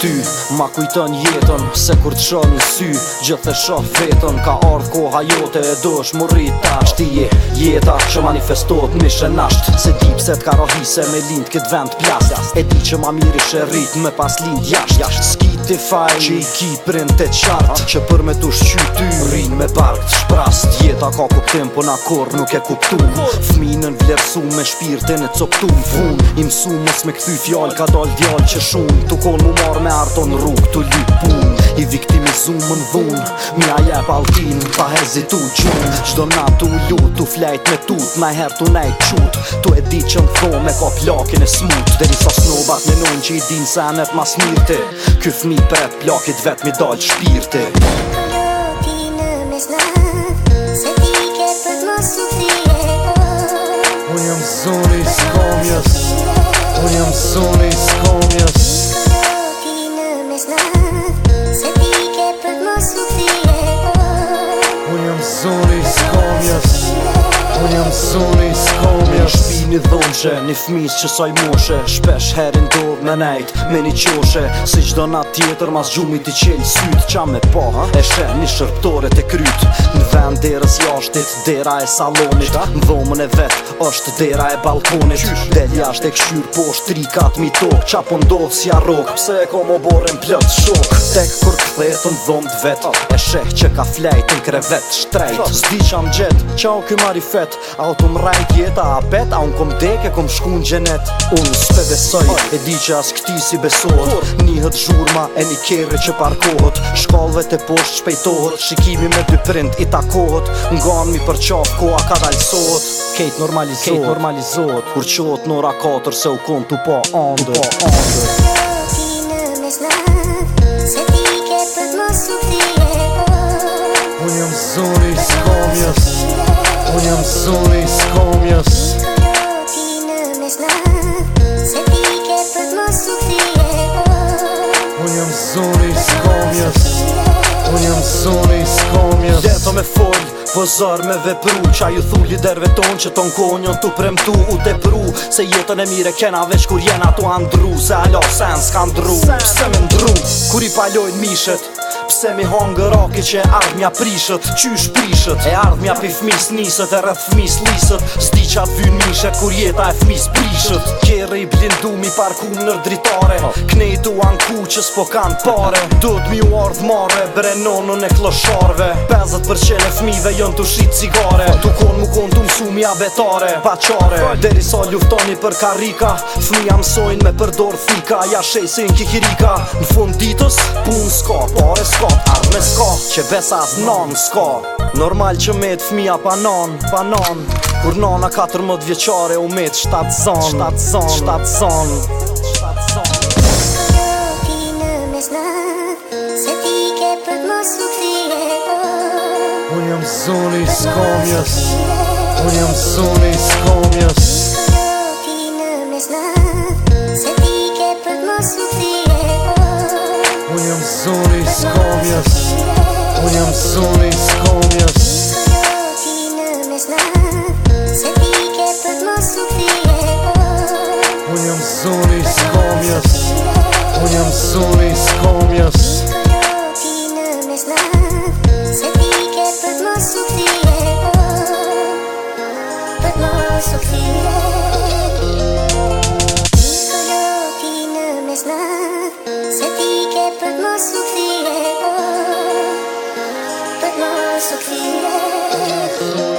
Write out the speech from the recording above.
ty Ma kujton jetën, se kur të shonë në sy Gjëtë e shofë vetën, ka ardhë koha jote E do është më ta është Jeta që manifestot në mishë nashtë Se dipë se t'ka rohi se me lindë këtë vend pjasë E di që ma mirë i shë rritë me pas lindë jashtë Ski Spotify Që i ki print të qartë ah, që për me të shqy Rinë me park të shprast Jeta ka kuptim po na kur nuk e kuptum Fminën vlerësu me shpirtin e coptu Vun im su me këthy fjall Ka dal djall që shun tukon kon mu marrë me arto në rrug Tu lyp pun I viktimizu më në dhun Mja jep altin Pa hezitu gjun Qdo na tu lut Tu flejt me tut Na her tu nejt qut Tu e di që në thome Ka plakin e smut Dhe një sa snobat me nojnë Që i din se anet mas mirti Kyf Për e të plakit vetëmi dojtë shpirëte Këllotinë mes në Se ti ke pëtë më supli e Po njëmë suni s'komë jas Po njëmë suni s'komë jas Këllotinë mes në Se ti ke pëtë më supli e Po njëmë jas Po njëmë suni një dhonqe Një fmis që saj moshe Shpesh herin dorë me nejt Me një qoshe Si qdo na tjetër mas gjumit i qelj syt Qa me pa e shen një shërptore të kryt Në vend derës jashtit Dera e salonit Në dhomën e vet është dera e balkonit Del jasht e këshyr po është tri katë mi tok Qa po ndodh si arrok Pse e ko mo borën plët shok Tek kur këthetën dhomët vet E shek që ka flejt në krevet shtrejt Zdi që am gjet, qa o marifet A o të mrajt a pet, a kom dek e kom shku në gjenet Unë s'pe besoj, e di që as këti si besohet Nihët zhurma e një kjerë që parkohet Shkallëve të poshtë shpejtohet Shikimi me dy print i takohet Nganë mi për koa ka dalsohet Kejt normalizohet, kejt Kur qohet nora 4 se u kon t'u pa andër pa andër Unë suni s'komjes Unë jam suni s'komjes Gjeto me foli fëzar me vepru Qa ju thu liderve ton që ton konjon t'u premtu U te pru se jetën e mire kena veç kur jena t'u andru Se alo sen s'kan dru Pse me ndru kur i palojn mishet Pse mi hongër aki që ardhmja prishët Qysh prishët E ardhmja pi fmis nisët E rrët fmis lisët Sdi qa vynë mishet Kur jeta e fmis prishët Kjeri i blindu mi parkun nër dritare Knejtu an ku që s'po kanë pare Dut mi u ardhmare Brenonën e kloshorve 50% e fmive jo Tu të cigare Tu konë mu kon të mësu betare Pa qare Deri sa ljuftoni për karika Fmija mësojnë me përdor fika Ja shesin kikirika Në fund ditës pun s'ka Pare s'ka Arme s'ka Që besat non s'ka Normal që met fmija pa nan Pa Kur nona 14 vjeqare u met 7 zon 7 zon 7 zon Suni s'ko mjës Unë jam suni s'ko so clear.